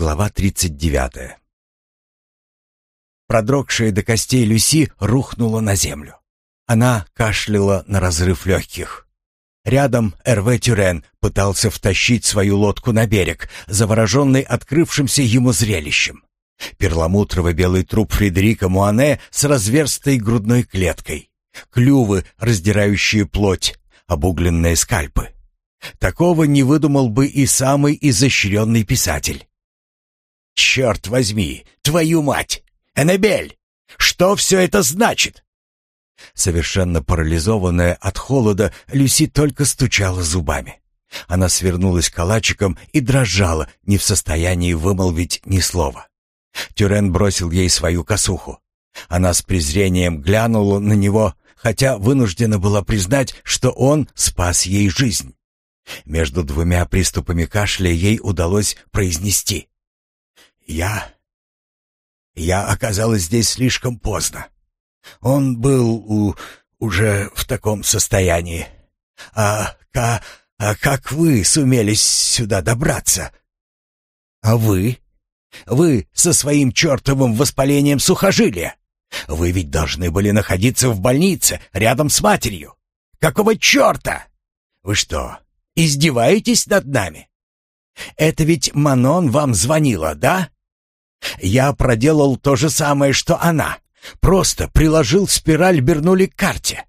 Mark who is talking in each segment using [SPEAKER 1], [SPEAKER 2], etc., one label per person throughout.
[SPEAKER 1] Глава 39. Продрогшая до костей Люси рухнула на землю. Она кашляла на разрыв легких. Рядом Эрве Тюрен пытался втащить свою лодку на берег, завороженный открывшимся ему зрелищем. Перламутрово-белый труп Фредерика Муане с разверстой грудной клеткой. Клювы, раздирающие плоть, обугленные скальпы. Такого не выдумал бы и самый изощренный писатель. «Черт возьми! Твою мать! Эннабель! Что все это значит?» Совершенно парализованная от холода, Люси только стучала зубами. Она свернулась калачиком и дрожала, не в состоянии вымолвить ни слова. Тюрен бросил ей свою косуху. Она с презрением глянула на него, хотя вынуждена была признать, что он спас ей жизнь. Между двумя приступами кашля ей удалось произнести. «Я... я оказалась здесь слишком поздно. Он был у... уже в таком состоянии. А, а, а как вы сумели сюда добраться? А вы? Вы со своим чертовым воспалением сухожилия. Вы ведь должны были находиться в больнице, рядом с матерью. Какого черта? Вы что, издеваетесь над нами? Это ведь Манон вам звонила, да? Я проделал то же самое, что она. Просто приложил спираль Бернули к карте.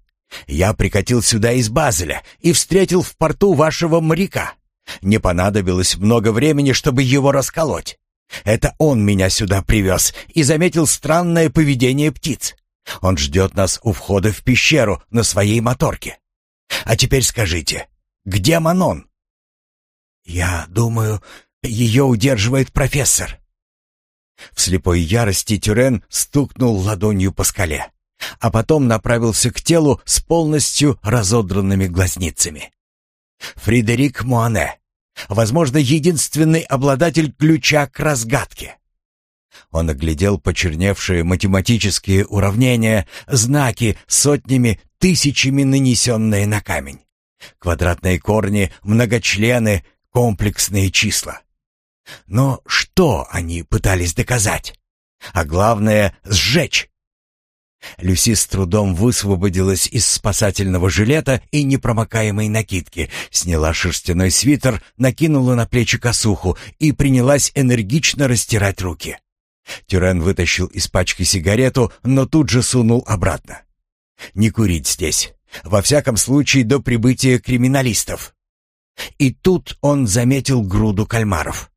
[SPEAKER 1] Я прикатил сюда из Базеля и встретил в порту вашего моряка. Не понадобилось много времени, чтобы его расколоть. Это он меня сюда привез и заметил странное поведение птиц. Он ждет нас у входа в пещеру на своей моторке. А теперь скажите, где Манон? Я думаю, ее удерживает профессор. В слепой ярости Тюрен стукнул ладонью по скале, а потом направился к телу с полностью разодранными глазницами. Фредерик Муане, возможно, единственный обладатель ключа к разгадке. Он оглядел почерневшие математические уравнения, знаки сотнями, тысячами нанесенные на камень. Квадратные корни, многочлены, комплексные числа. Но что они пытались доказать? А главное — сжечь. Люси с трудом высвободилась из спасательного жилета и непромокаемой накидки, сняла шерстяной свитер, накинула на плечи косуху и принялась энергично растирать руки. Тюрен вытащил из пачки сигарету, но тут же сунул обратно. «Не курить здесь. Во всяком случае, до прибытия криминалистов». И тут он заметил груду кальмаров.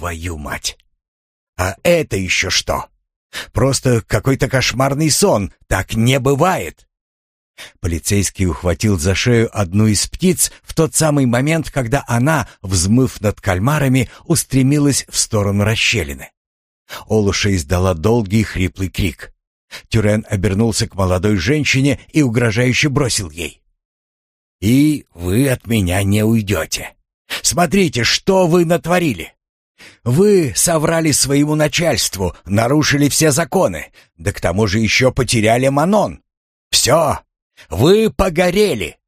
[SPEAKER 1] Твою мать! А это еще что? Просто какой-то кошмарный сон. Так не бывает. Полицейский ухватил за шею одну из птиц в тот самый момент, когда она, взмыв над кальмарами, устремилась в сторону расщелины. Олуша издала долгий хриплый крик. Тюрен обернулся к молодой женщине и угрожающе бросил ей. «И вы от меня не уйдете. Смотрите, что вы натворили!» Вы соврали своему начальству, нарушили все законы, да к тому же еще потеряли Манон. Все, вы погорели!»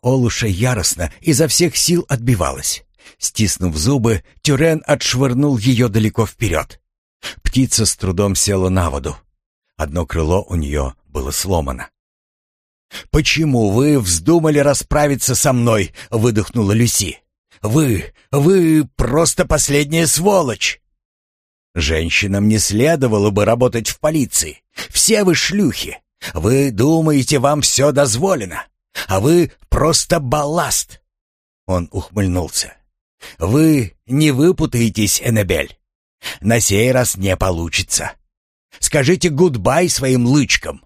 [SPEAKER 1] Олуша яростно изо всех сил отбивалась. Стиснув зубы, Тюрен отшвырнул ее далеко вперед. Птица с трудом села на воду. Одно крыло у нее было сломано. «Почему вы вздумали расправиться со мной?» — выдохнула Люси. Вы, вы просто последняя сволочь. Женщинам не следовало бы работать в полиции. Все вы шлюхи. Вы думаете, вам все дозволено, а вы просто балласт. Он ухмыльнулся. Вы не выпутаетесь, Эннабель. На сей раз не получится. Скажите гудбай своим лычкам.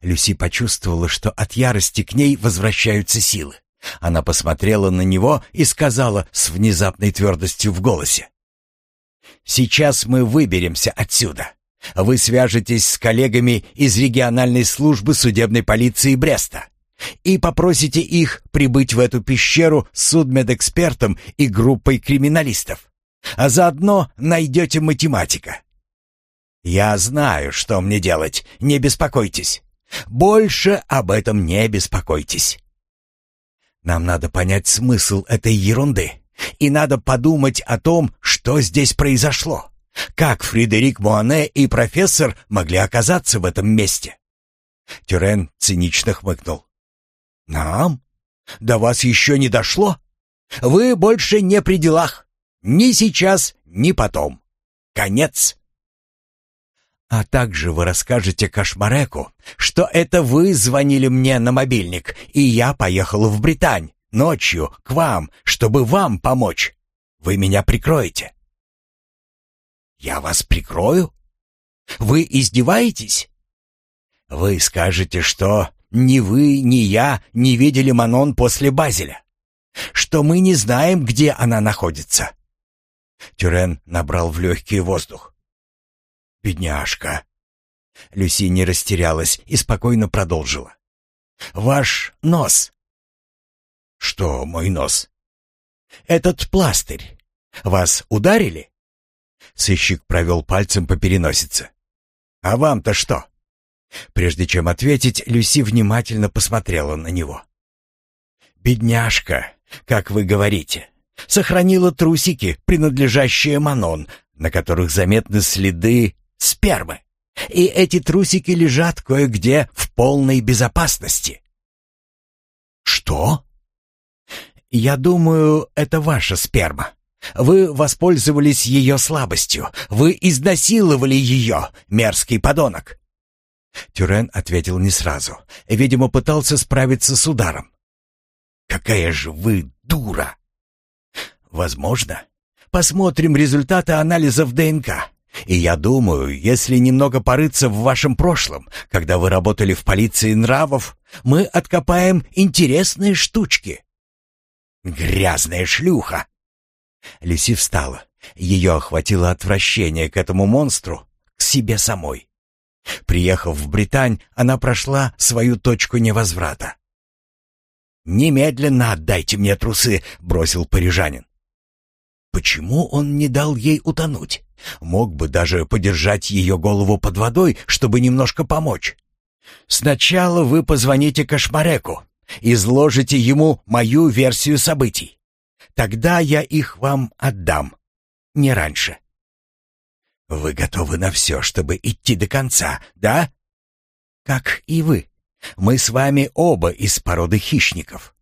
[SPEAKER 1] Люси почувствовала, что от ярости к ней возвращаются силы. Она посмотрела на него и сказала с внезапной твердостью в голосе. «Сейчас мы выберемся отсюда. Вы свяжетесь с коллегами из региональной службы судебной полиции Бреста и попросите их прибыть в эту пещеру с судмедэкспертом и группой криминалистов, а заодно найдете математика. Я знаю, что мне делать, не беспокойтесь. Больше об этом не беспокойтесь. Нам надо понять смысл этой ерунды. И надо подумать о том, что здесь произошло? Как Фредерик Муане и профессор могли оказаться в этом месте? Тюрен цинично хмыкнул. «Нам? До вас еще не дошло? Вы больше не при делах. Ни сейчас, ни потом. Конец!» «А также вы расскажете Кошмареку, что это вы звонили мне на мобильник, и я поехал в Британь, ночью, к вам, чтобы вам помочь. Вы меня прикроете». «Я вас прикрою? Вы издеваетесь?» «Вы скажете, что ни вы, ни я не видели Манон после Базеля, что мы не знаем, где она находится». Тюрен набрал в легкий воздух. «Бедняжка!» Люси не растерялась и спокойно продолжила. «Ваш нос». «Что мой нос?» «Этот пластырь. Вас ударили?» Сыщик провел пальцем по переносице. «А вам-то что?» Прежде чем ответить, Люси внимательно посмотрела на него. «Бедняжка, как вы говорите, сохранила трусики, принадлежащие Манон, на которых заметны следы спермы. И эти трусики лежат кое-где в полной безопасности». «Что?» «Я думаю, это ваша сперма. Вы воспользовались ее слабостью. Вы изнасиловали ее, мерзкий подонок». Тюрен ответил не сразу. Видимо, пытался справиться с ударом. «Какая же вы дура!» «Возможно. Посмотрим результаты анализов ДНК. И я думаю, если немного порыться в вашем прошлом, когда вы работали в полиции нравов, мы откопаем интересные штучки». «Грязная шлюха!» Люси встала. Ее охватило отвращение к этому монстру, к себе самой. Приехав в Британь, она прошла свою точку невозврата. «Немедленно отдайте мне трусы», — бросил парижанин. Почему он не дал ей утонуть? Мог бы даже подержать ее голову под водой, чтобы немножко помочь. «Сначала вы позвоните Кошмареку, изложите ему мою версию событий. Тогда я их вам отдам. Не раньше. Вы готовы на все, чтобы идти до конца, да? Как и вы. Мы с вами оба из породы хищников.